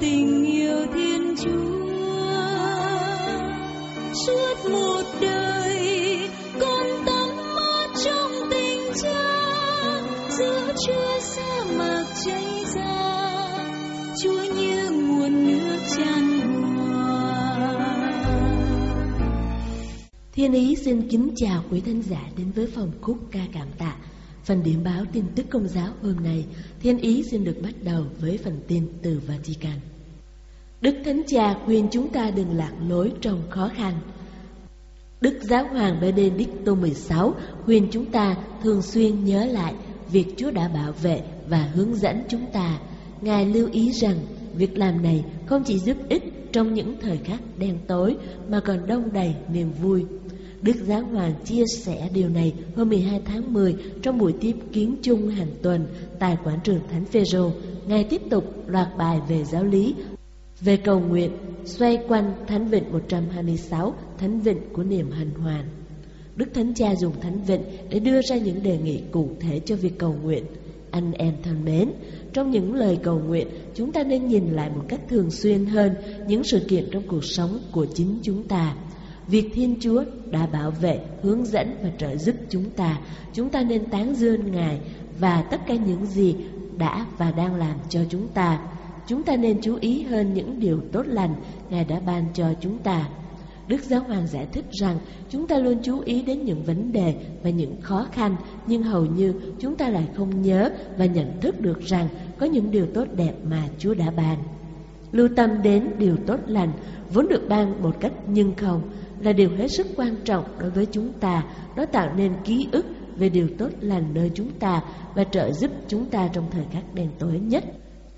tình yêu thiên chúa suốt một đời con tắm mát trong tình cha giữa chúa sa mạc cháy ra chúa như nguồn nước tràn Thiên Ý xin kính chào quý thính giả đến với phòng khúc ca cảm tạ. Phần điểm báo tin tức công giáo hôm nay, Thiên Ý xin được bắt đầu với phần tin từ Vatican. Đức Thánh Cha khuyên chúng ta đừng lạc lối trong khó khăn. Đức Giáo hoàng Benedicto XVI khuyên chúng ta thường xuyên nhớ lại việc Chúa đã bảo vệ và hướng dẫn chúng ta. Ngài lưu ý rằng việc làm này không chỉ giúp ích trong những thời khắc đen tối mà còn đông đầy niềm vui. Đức Giáo Hoàng chia sẻ điều này hôm 12 tháng 10 trong buổi tiếp kiến chung hàng tuần tại quảng trường Thánh Phêrô. Ngài tiếp tục loạt bài về giáo lý, về cầu nguyện, xoay quanh Thánh Vịnh 126, Thánh Vịnh của niềm hân hoan. Đức Thánh Cha dùng Thánh Vịnh để đưa ra những đề nghị cụ thể cho việc cầu nguyện. Anh em thân mến, trong những lời cầu nguyện, chúng ta nên nhìn lại một cách thường xuyên hơn những sự kiện trong cuộc sống của chính chúng ta. Việc Thiên Chúa đã bảo vệ, hướng dẫn và trợ giúp chúng ta, chúng ta nên tán dương Ngài và tất cả những gì đã và đang làm cho chúng ta. Chúng ta nên chú ý hơn những điều tốt lành Ngài đã ban cho chúng ta. Đức Giáo Hoàng giải thích rằng chúng ta luôn chú ý đến những vấn đề và những khó khăn, nhưng hầu như chúng ta lại không nhớ và nhận thức được rằng có những điều tốt đẹp mà Chúa đã ban. Lưu tâm đến điều tốt lành vốn được ban một cách nhưng không là điều hết sức quan trọng đối với chúng ta. Nó tạo nên ký ức về điều tốt lành nơi chúng ta và trợ giúp chúng ta trong thời khắc đen tối nhất.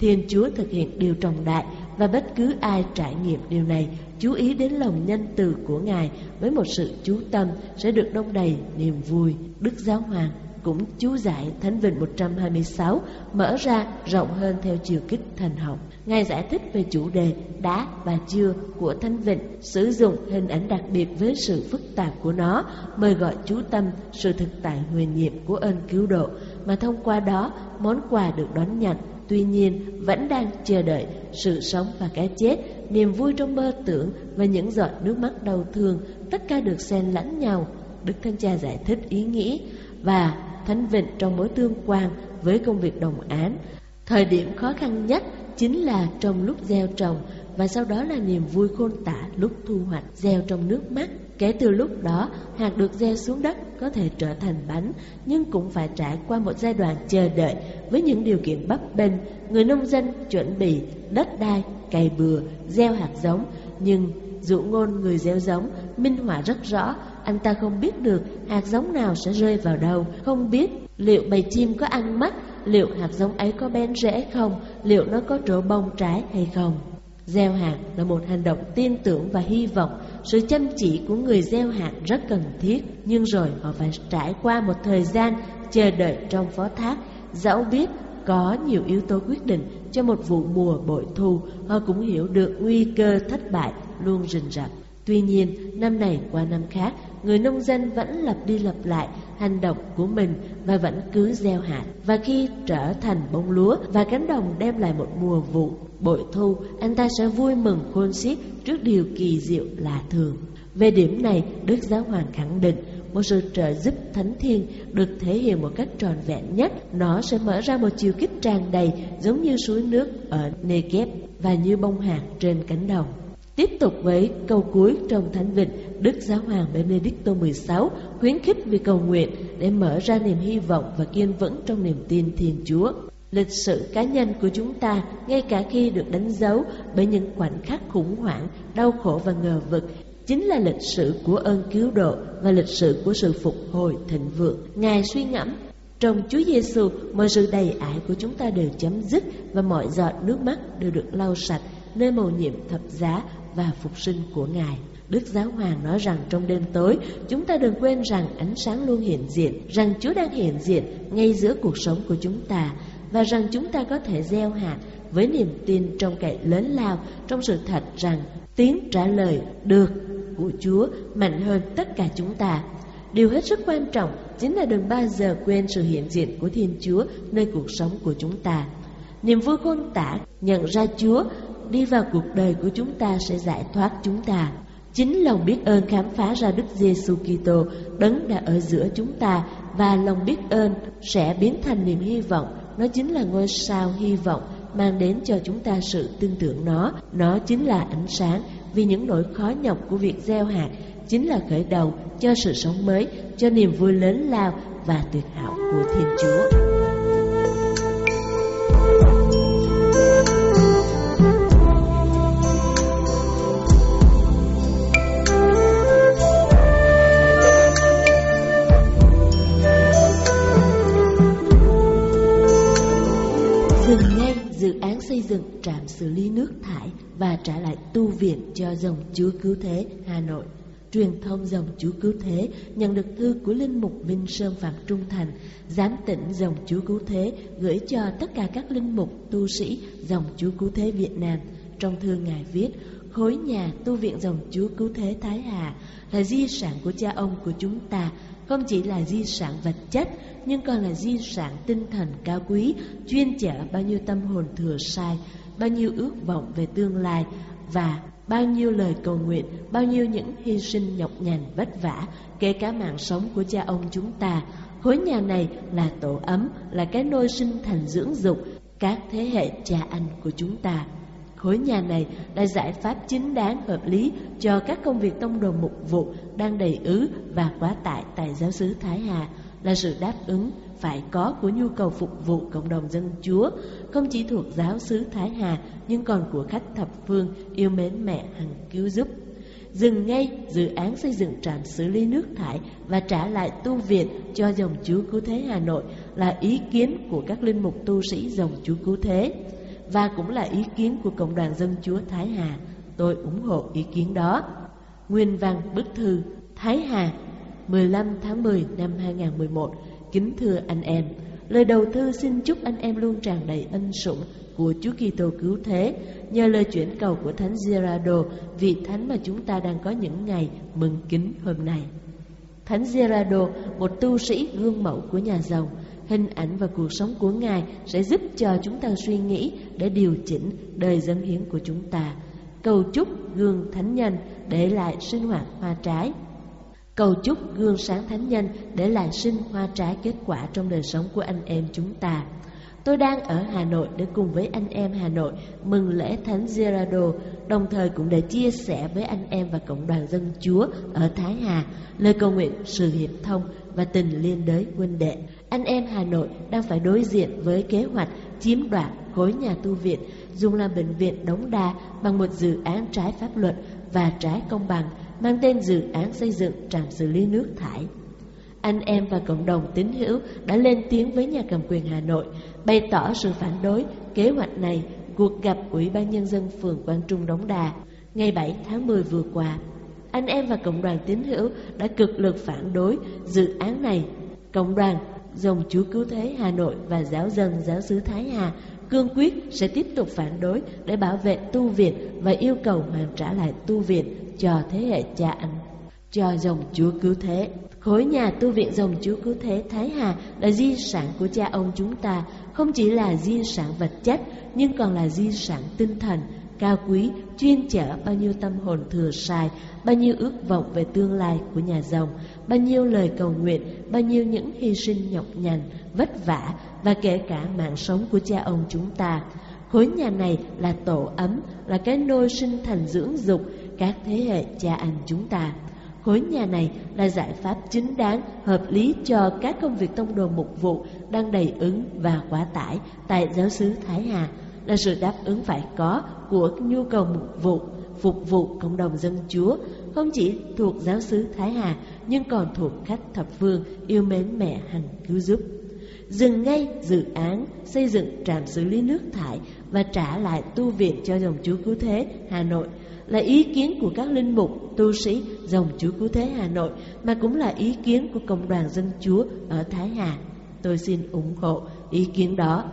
Thiên Chúa thực hiện điều trọng đại và bất cứ ai trải nghiệm điều này chú ý đến lòng nhân từ của Ngài với một sự chú tâm sẽ được đông đầy niềm vui. Đức Giáo Hoàng cũng chú giải Thánh Vịnh 126 mở ra rộng hơn theo chiều kích thần học. Ngài giải thích về chủ đề đã và chưa của Thánh Vịnh, sử dụng hình ảnh đặc biệt với sự phức tạp của nó, mời gọi chú tâm sự thực tại huyền nhiệm của ơn cứu độ, mà thông qua đó món quà được đón nhận Tuy nhiên vẫn đang chờ đợi sự sống và cái chết, niềm vui trong mơ tưởng và những giọt nước mắt đau thương, tất cả được xen lẫn nhau. Đức Thánh Cha giải thích ý nghĩ và thánh vịnh trong mối tương quan với công việc đồng án. Thời điểm khó khăn nhất chính là trong lúc gieo trồng và sau đó là niềm vui khôn tả lúc thu hoạch gieo trong nước mắt. Kể từ lúc đó, hạt được gieo xuống đất có thể trở thành bánh, nhưng cũng phải trải qua một giai đoạn chờ đợi với những điều kiện bấp bênh. Người nông dân chuẩn bị đất đai, cày bừa, gieo hạt giống, nhưng dụ ngôn người gieo giống minh họa rất rõ, anh ta không biết được hạt giống nào sẽ rơi vào đâu, không biết liệu bầy chim có ăn mắt liệu hạt giống ấy có bén rễ không, liệu nó có trổ bông trái hay không. Gieo hạt là một hành động tin tưởng và hy vọng sự chăm chỉ của người gieo hạt rất cần thiết Nhưng rồi họ phải trải qua một thời gian chờ đợi trong phó thác Dẫu biết có nhiều yếu tố quyết định cho một vụ mùa bội thu Họ cũng hiểu được nguy cơ thất bại luôn rình rập Tuy nhiên, năm này qua năm khác, người nông dân vẫn lặp đi lặp lại hành động của mình và vẫn cứ gieo hạt. Và khi trở thành bông lúa và cánh đồng đem lại một mùa vụ bội thu, anh ta sẽ vui mừng khôn xiết trước điều kỳ diệu lạ thường. Về điểm này, Đức Giáo Hoàng khẳng định một sự trợ giúp thánh thiên được thể hiện một cách tròn vẹn nhất. Nó sẽ mở ra một chiều kích tràn đầy giống như suối nước ở Negev và như bông hạt trên cánh đồng. Tiếp tục với câu cuối trong Thánh Vịnh, Đức Giáo Hoàng Benedicto XVI khuyến khích việc cầu nguyện để mở ra niềm hy vọng và kiên vững trong niềm tin Thiên Chúa. Lịch sử cá nhân của chúng ta, ngay cả khi được đánh dấu bởi những khoảnh khắc khủng hoảng, đau khổ và ngờ vực, chính là lịch sử của ơn cứu độ và lịch sử của sự phục hồi thịnh vượng. Ngài suy ngẫm Trong Chúa Giêsu, mọi sự đầy ải của chúng ta đều chấm dứt và mọi giọt nước mắt đều được lau sạch nơi mầu nhiệm thập giá và phục sinh của Ngài. Đức Giáo Hoàng nói rằng trong đêm tối, chúng ta đừng quên rằng ánh sáng luôn hiện diện, rằng Chúa đang hiện diện ngay giữa cuộc sống của chúng ta và rằng chúng ta có thể gieo hạt với niềm tin trong cậy lớn lao, trong sự thật rằng tiếng trả lời được của Chúa mạnh hơn tất cả chúng ta. Điều hết sức quan trọng chính là đừng bao giờ quên sự hiện diện của Thiên Chúa nơi cuộc sống của chúng ta. Niềm vui khôn tả nhận ra Chúa đi vào cuộc đời của chúng ta sẽ giải thoát chúng ta. Chính lòng biết ơn khám phá ra Đức Giêsu Kitô đấng đã ở giữa chúng ta và lòng biết ơn sẽ biến thành niềm hy vọng. Nó chính là ngôi sao hy vọng mang đến cho chúng ta sự tin tưởng nó. Nó chính là ánh sáng vì những nỗi khó nhọc của việc gieo hạt chính là khởi đầu cho sự sống mới, cho niềm vui lớn lao và tuyệt hảo của Thiên Chúa. Xây dựng trạm xử lý nước thải và trả lại tu viện cho dòng Chúa Cứu Thế Hà Nội. Truyền thông dòng Chúa Cứu Thế nhận được thư của Linh Mục Vinh Sơn Phạm Trung Thành, giám tỉnh dòng Chúa Cứu Thế gửi cho tất cả các linh mục tu sĩ dòng Chúa Cứu Thế Việt Nam. Trong thư Ngài viết, khối nhà tu viện dòng Chúa Cứu Thế Thái Hà là di sản của cha ông của chúng ta, không chỉ là di sản vật chất nhưng còn là di sản tinh thần cao quý, chuyên chở bao nhiêu tâm hồn thừa sai, bao nhiêu ước vọng về tương lai và bao nhiêu lời cầu nguyện, bao nhiêu những hy sinh nhọc nhằn vất vả, kể cả mạng sống của cha ông chúng ta. Khối nhà này là tổ ấm, là cái nôi sinh thành dưỡng dục các thế hệ cha anh của chúng ta. Khối nhà này là giải pháp chính đáng hợp lý cho các công việc tông đồ mục vụ đang đầy ứ và quá tải tại giáo xứ Thái Hà là sự đáp ứng phải có của nhu cầu phục vụ cộng đồng dân Chúa, không chỉ thuộc giáo xứ Thái Hà nhưng còn của khách thập phương yêu mến mẹ hằng cứu giúp. Dừng ngay dự án xây dựng trạm xử lý nước thải và trả lại tu viện cho dòng Chúa Cứu Thế Hà Nội là ý kiến của các linh mục tu sĩ dòng Chúa Cứu Thế và cũng là ý kiến của Cộng đoàn Dân Chúa Thái Hà. Tôi ủng hộ ý kiến đó. Nguyên văn bức thư Thái Hà 15 tháng 10 năm 2011 Kính thưa anh em Lời đầu thư xin chúc anh em luôn tràn đầy ân sủng của Chúa Kitô cứu thế nhờ lời chuyển cầu của Thánh Gerardo vị thánh mà chúng ta đang có những ngày mừng kính hôm nay. Thánh Gerardo, một tu sĩ gương mẫu của nhà giàu, hình ảnh và cuộc sống của Ngài sẽ giúp cho chúng ta suy nghĩ để điều chỉnh đời dân hiến của chúng ta. Cầu chúc gương thánh nhân để lại sinh hoạt hoa trái Cầu chúc gương sáng thánh nhân để lại sinh hoa trái kết quả trong đời sống của anh em chúng ta. Tôi đang ở Hà Nội để cùng với anh em Hà Nội mừng lễ Thánh Gerardo, đồng thời cũng để chia sẻ với anh em và cộng đoàn dân Chúa ở Thái Hà lời cầu nguyện sự hiệp thông và tình liên đới huynh đệ. Anh em Hà Nội đang phải đối diện với kế hoạch chiếm đoạt khối nhà tu viện dùng làm bệnh viện đống đa bằng một dự án trái pháp luật và trái công bằng mang tên dự án xây dựng trạm xử lý nước thải. Anh em và cộng đồng tín hữu đã lên tiếng với nhà cầm quyền Hà Nội, bày tỏ sự phản đối kế hoạch này cuộc gặp Ủy ban Nhân dân phường Quang Trung Đống Đà ngày 7 tháng 10 vừa qua. Anh em và cộng đoàn tín hữu đã cực lực phản đối dự án này. Cộng đoàn dòng Chúa Cứu Thế Hà Nội và giáo dân giáo xứ Thái Hà cương quyết sẽ tiếp tục phản đối để bảo vệ tu viện và yêu cầu hoàn trả lại tu viện cho thế hệ cha anh, cho dòng Chúa Cứu Thế. Khối nhà tu viện dòng Chúa Cứu Thế Thái Hà là di sản của cha ông chúng ta, không chỉ là di sản vật chất, nhưng còn là di sản tinh thần, cao quý, chuyên chở bao nhiêu tâm hồn thừa sai, bao nhiêu ước vọng về tương lai của nhà dòng, bao nhiêu lời cầu nguyện, bao nhiêu những hy sinh nhọc nhằn, vất vả và kể cả mạng sống của cha ông chúng ta. Khối nhà này là tổ ấm, là cái nôi sinh thành dưỡng dục các thế hệ cha anh chúng ta. Khối nhà này là giải pháp chính đáng, hợp lý cho các công việc tông đồ mục vụ đang đầy ứng và quá tải tại giáo xứ Thái Hà, là sự đáp ứng phải có của nhu cầu mục vụ, phục vụ cộng đồng dân Chúa, không chỉ thuộc giáo xứ Thái Hà nhưng còn thuộc khách thập phương yêu mến mẹ hằng cứu giúp. dừng ngay dự án xây dựng trạm xử lý nước thải và trả lại tu viện cho dòng chúa cứu thế Hà Nội là ý kiến của các linh mục, tu sĩ dòng chúa cứu thế Hà Nội mà cũng là ý kiến của Cộng đoàn Dân Chúa ở Thái Hà. Tôi xin ủng hộ ý kiến đó.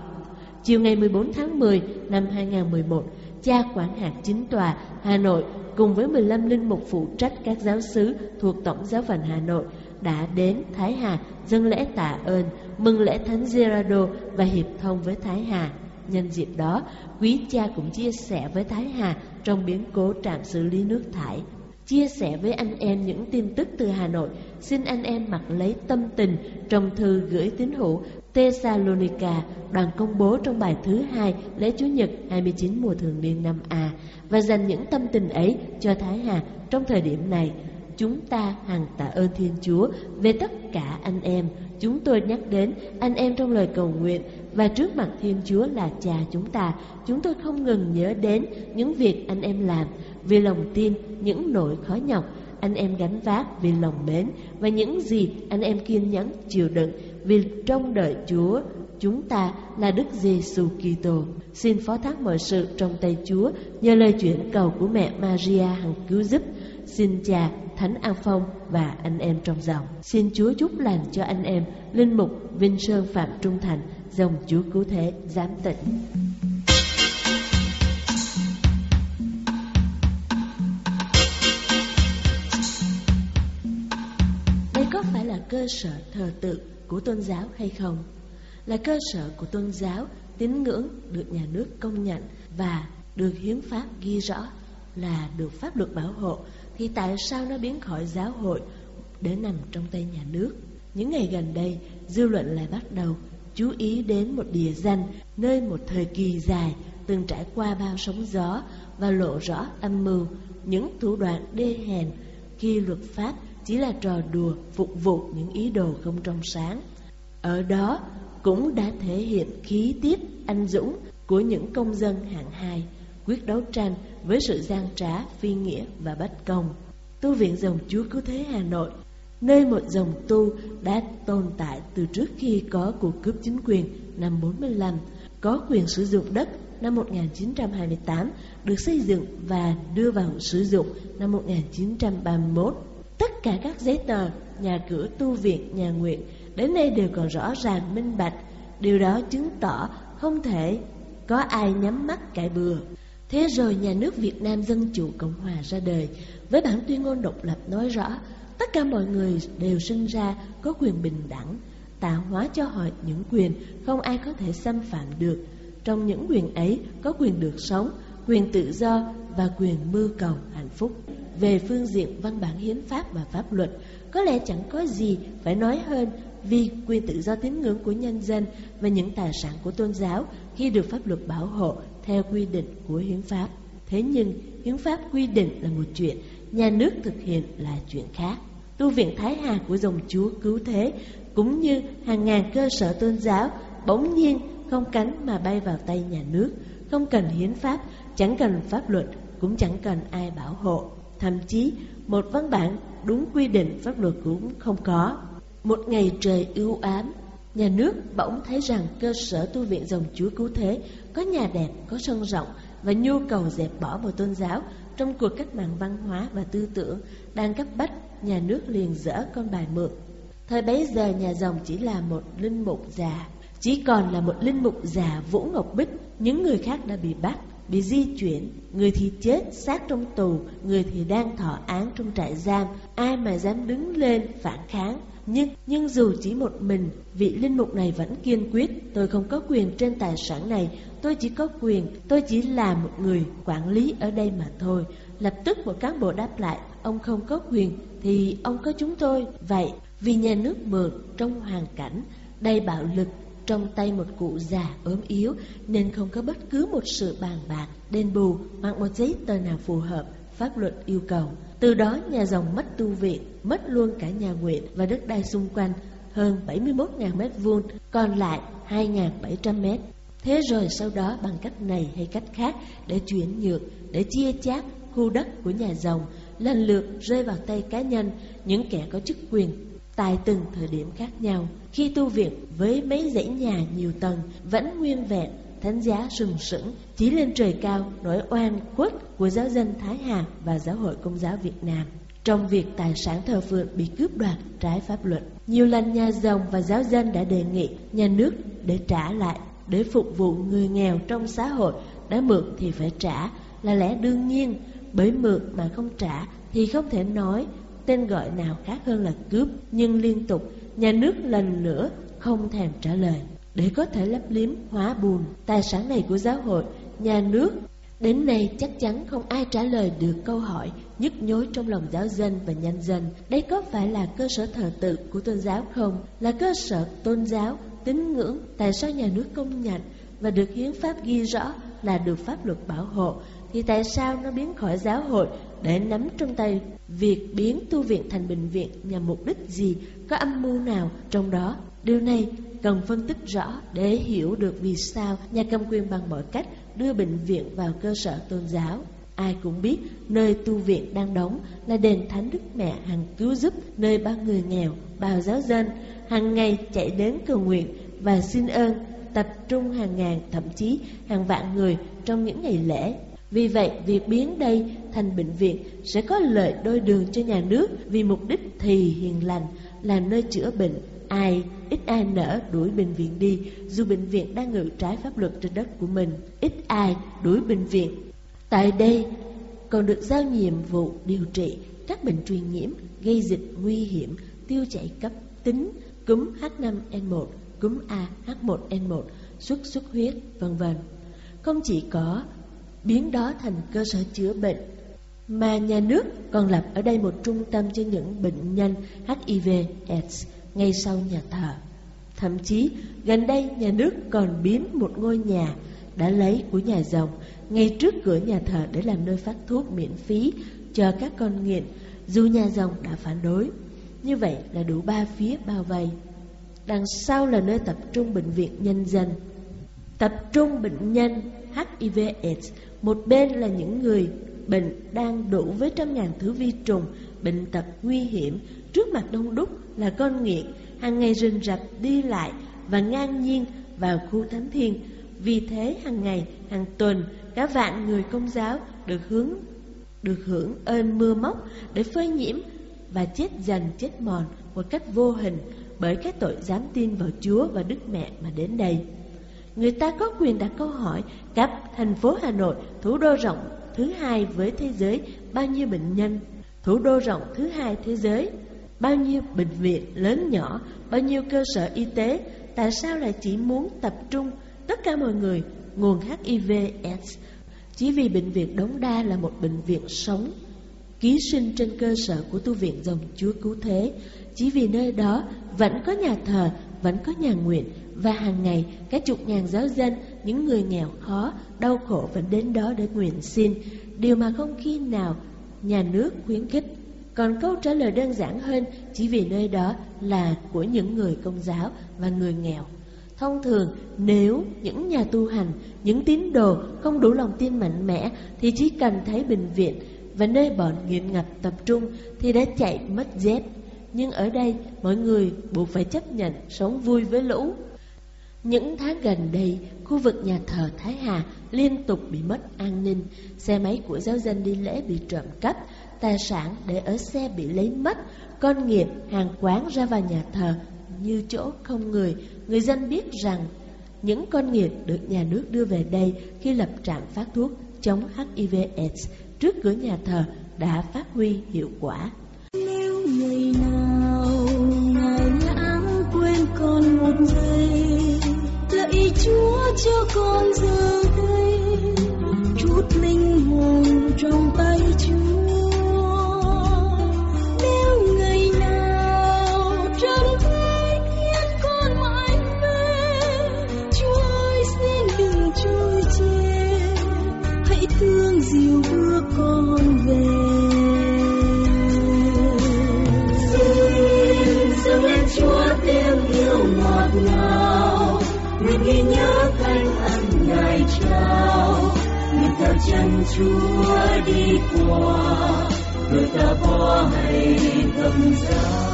Chiều ngày 14 tháng 10 năm 2011, cha quản hạt chính tòa Hà Nội cùng với 15 linh mục phụ trách các giáo sứ thuộc Tổng giáo phận Hà Nội đã đến Thái Hà dâng lễ tạ ơn, mừng lễ Thánh Gerardo và hiệp thông với Thái Hà. Nhân dịp đó, quý cha cũng chia sẻ với Thái Hà trong biến cố trạm xử lý nước thải. Chia sẻ với anh em những tin tức từ Hà Nội, xin anh em mặc lấy tâm tình trong thư gửi tín hữu Thessalonica đoàn công bố trong bài thứ hai lễ Chủ nhật 29 mùa thường niên năm A và dành những tâm tình ấy cho Thái Hà trong thời điểm này. Chúng ta hằng tạ ơn Thiên Chúa về tất cả anh em. Chúng tôi nhắc đến anh em trong lời cầu nguyện và trước mặt Thiên Chúa là Cha chúng ta. Chúng tôi không ngừng nhớ đến những việc anh em làm vì lòng tin, những nỗi khó nhọc anh em gánh vác vì lòng mến và những gì anh em kiên nhẫn chịu đựng vì trong đợi Chúa chúng ta là Đức Giêsu Kitô. Xin phó thác mọi sự trong tay Chúa nhờ lời chuyển cầu của mẹ Maria hằng cứu giúp. Xin cha Thánh An Phong và anh em trong dòng. Xin Chúa chúc lành cho anh em linh mục Vinh Sơn Phạm Trung Thành, dòng Chúa cứu thế giám tịnh. Cơ sở thờ tự của tôn giáo hay không? Là cơ sở của tôn giáo tín ngưỡng được nhà nước công nhận và được hiến pháp ghi rõ là được pháp luật bảo hộ thì tại sao nó biến khỏi giáo hội để nằm trong tay nhà nước? Những ngày gần đây, dư luận lại bắt đầu chú ý đến một địa danh nơi một thời kỳ dài từng trải qua bao sóng gió và lộ rõ âm mưu những thủ đoạn đê hèn khi luật pháp chỉ là trò đùa phục vụ những ý đồ không trong sáng. Ở đó cũng đã thể hiện khí tiết anh dũng của những công dân hạng hai quyết đấu tranh với sự gian trá, phi nghĩa và bất công. Tu viện dòng Chúa Cứu Thế Hà Nội, nơi một dòng tu đã tồn tại từ trước khi có cuộc cướp chính quyền năm 45, có quyền sử dụng đất năm 1928, được xây dựng và đưa vào sử dụng năm 1931. Tất cả các giấy tờ, nhà cửa tu viện, nhà nguyện đến nay đều còn rõ ràng minh bạch. Điều đó chứng tỏ không thể có ai nhắm mắt cãi bừa. Thế rồi nhà nước Việt Nam Dân Chủ Cộng Hòa ra đời với bản tuyên ngôn độc lập nói rõ tất cả mọi người đều sinh ra có quyền bình đẳng, tạo hóa cho họ những quyền không ai có thể xâm phạm được. Trong những quyền ấy có quyền được sống, quyền tự do và quyền mưu cầu hạnh phúc. Về phương diện văn bản hiến pháp và pháp luật, có lẽ chẳng có gì phải nói hơn vì quyền tự do tín ngưỡng của nhân dân và những tài sản của tôn giáo khi được pháp luật bảo hộ theo quy định của hiến pháp. Thế nhưng, hiến pháp quy định là một chuyện, nhà nước thực hiện là chuyện khác. Tu viện Thái Hà của dòng Chúa cứu thế cũng như hàng ngàn cơ sở tôn giáo bỗng nhiên không cánh mà bay vào tay nhà nước, không cần hiến pháp, chẳng cần pháp luật, cũng chẳng cần ai bảo hộ. Thậm chí, một văn bản đúng quy định pháp luật cũng không có. Một ngày trời ưu ám, nhà nước bỗng thấy rằng cơ sở tu viện dòng Chúa Cứu Thế có nhà đẹp, có sân rộng và nhu cầu dẹp bỏ một tôn giáo trong cuộc cách mạng văn hóa và tư tưởng đang cấp bách, nhà nước liền dỡ con bài mượn. Thời bấy giờ nhà dòng chỉ là một linh mục già, chỉ còn là một linh mục già Vũ Ngọc Bích, những người khác đã bị bắt, bị di chuyển, người thì chết xác trong tù, người thì đang thọ án trong trại giam, ai mà dám đứng lên phản kháng. Nhưng, nhưng dù chỉ một mình, vị linh mục này vẫn kiên quyết, tôi không có quyền trên tài sản này, tôi chỉ có quyền, tôi chỉ là một người quản lý ở đây mà thôi. Lập tức một cán bộ đáp lại, ông không có quyền, thì ông có chúng tôi. Vậy, vì nhà nước mượn trong hoàn cảnh đầy bạo lực, trong tay một cụ già ốm yếu, nên không có bất cứ một sự bàn bạc, đền bù hoặc một giấy tờ nào phù hợp pháp luật yêu cầu. Từ đó nhà dòng mất tu viện, mất luôn cả nhà nguyện và đất đai xung quanh hơn 71.000 mét vuông, còn lại 2.700 mét. Thế rồi sau đó bằng cách này hay cách khác để chuyển nhượng, để chia chác khu đất của nhà dòng lần lượt rơi vào tay cá nhân, những kẻ có chức quyền tại từng thời điểm khác nhau. Khi tu viện với mấy dãy nhà nhiều tầng vẫn nguyên vẹn, thánh giá sừng sững, chỉ lên trời cao nỗi oan khuất của giáo dân Thái Hà và giáo hội công giáo Việt Nam. Trong việc tài sản thờ phượng bị cướp đoạt trái pháp luật, nhiều lần nhà dòng và giáo dân đã đề nghị nhà nước để trả lại, để phục vụ người nghèo trong xã hội đã mượn thì phải trả là lẽ đương nhiên, bởi mượn mà không trả thì không thể nói tên gọi nào khác hơn là cướp, nhưng liên tục nhà nước lần nữa không thèm trả lời. Để có thể lấp liếm hóa bùn tài sản này của giáo hội, nhà nước Đến nay chắc chắn không ai trả lời được câu hỏi nhức nhối trong lòng giáo dân và nhân dân. Đây có phải là cơ sở thờ tự của tôn giáo không? Là cơ sở tôn giáo, tín ngưỡng, tại sao nhà nước công nhận và được hiến pháp ghi rõ là được pháp luật bảo hộ thì tại sao nó biến khỏi giáo hội để nắm trong tay việc biến tu viện thành bệnh viện nhằm mục đích gì, có âm mưu nào trong đó? Điều này cần phân tích rõ để hiểu được vì sao nhà cầm quyền bằng mọi cách đưa bệnh viện vào cơ sở tôn giáo. Ai cũng biết nơi tu viện đang đóng là đền Thánh Đức Mẹ hằng cứu giúp nơi bao người nghèo, bao giáo dân hàng ngày chạy đến cầu nguyện và xin ơn tập trung hàng ngàn thậm chí hàng vạn người trong những ngày lễ vì vậy, việc biến đây thành bệnh viện sẽ có lợi đôi đường cho nhà nước vì mục đích thì hiền lành là nơi chữa bệnh. Ai, ít ai nỡ đuổi bệnh viện đi dù bệnh viện đang ngự trái pháp luật trên đất của mình. Ít ai đuổi bệnh viện. Tại đây, còn được giao nhiệm vụ điều trị các bệnh truyền nhiễm gây dịch nguy hiểm, tiêu chảy cấp tính, cúm H5N1, cúm A H1N1, xuất xuất huyết, vân vân. Không chỉ có biến đó thành cơ sở chữa bệnh. Mà nhà nước còn lập ở đây một trung tâm cho những bệnh nhân HIV AIDS ngay sau nhà thờ. Thậm chí, gần đây nhà nước còn biến một ngôi nhà đã lấy của nhà dòng ngay trước cửa nhà thờ để làm nơi phát thuốc miễn phí cho các con nghiện, dù nhà dòng đã phản đối. Như vậy là đủ ba phía bao vây. Đằng sau là nơi tập trung bệnh viện nhân dân. Tập trung bệnh nhân HIV AIDS một bên là những người bệnh đang đủ với trăm ngàn thứ vi trùng, bệnh tật nguy hiểm, trước mặt đông đúc là con nghiện, hàng ngày rình rập đi lại và ngang nhiên vào khu thánh thiên. Vì thế hàng ngày, hàng tuần, cả vạn người công giáo được hướng được hưởng ơn mưa móc để phơi nhiễm và chết dần chết mòn một cách vô hình bởi các tội dám tin vào Chúa và Đức Mẹ mà đến đây. Người ta có quyền đặt câu hỏi gặp thành phố Hà Nội, thủ đô rộng thứ hai với thế giới, bao nhiêu bệnh nhân, thủ đô rộng thứ hai thế giới, bao nhiêu bệnh viện lớn nhỏ, bao nhiêu cơ sở y tế, tại sao lại chỉ muốn tập trung tất cả mọi người? Nguồn HIV AIDS. Chỉ vì bệnh viện Đống Đa là một bệnh viện sống ký sinh trên cơ sở của tu viện dòng Chúa Cứu Thế. Chỉ vì nơi đó vẫn có nhà thờ, vẫn có nhà nguyện và hàng ngày các chục ngàn giáo dân, những người nghèo khó, đau khổ vẫn đến đó để nguyện xin, điều mà không khi nào nhà nước khuyến khích. Còn câu trả lời đơn giản hơn chỉ vì nơi đó là của những người công giáo và người nghèo. Thông thường, nếu những nhà tu hành, những tín đồ không đủ lòng tin mạnh mẽ thì chỉ cần thấy bệnh viện và nơi bọn nghiện ngập tập trung thì đã chạy mất dép. Nhưng ở đây, mọi người buộc phải chấp nhận sống vui với lũ. Những tháng gần đây, khu vực nhà thờ Thái Hà liên tục bị mất an ninh, xe máy của giáo dân đi lễ bị trộm cắp, tài sản để ở xe bị lấy mất, con nghiệp, hàng quán ra vào nhà thờ như chỗ không người. Người dân biết rằng những con nghiệt được nhà nước đưa về đây khi lập trạm phát thuốc chống HIV/AIDS trước cửa nhà thờ đã phát huy hiệu quả. Nếu ngày nào ngài lãng quên con một giây lạy chúa cho con giờ đây chút linh hồn trong tay chúa. chân Chúa đi qua, người ta có hay tâm giá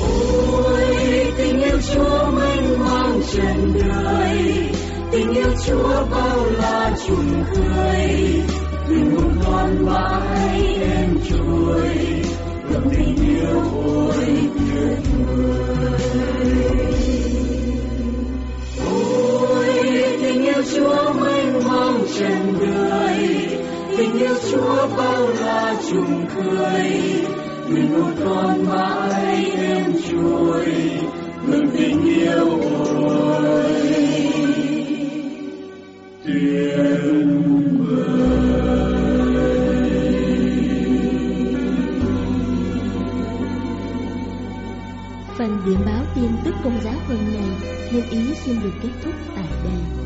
ôi, tình yêu Chúa mênh mang trần đời tình yêu Chúa bao la trùng khơi. Linh hồn con mãi em trôi cầm tình yêu ôi tuyệt vời. Yêu chúa mênh mông trên đời tình yêu chúa bao la trùng cười. Linh hồn con mãi em chuối, mừng tình yêu ôi. Tuyệt Phần điểm báo tin tức công giáo hôm nay theo ý xin được kết thúc tại đây.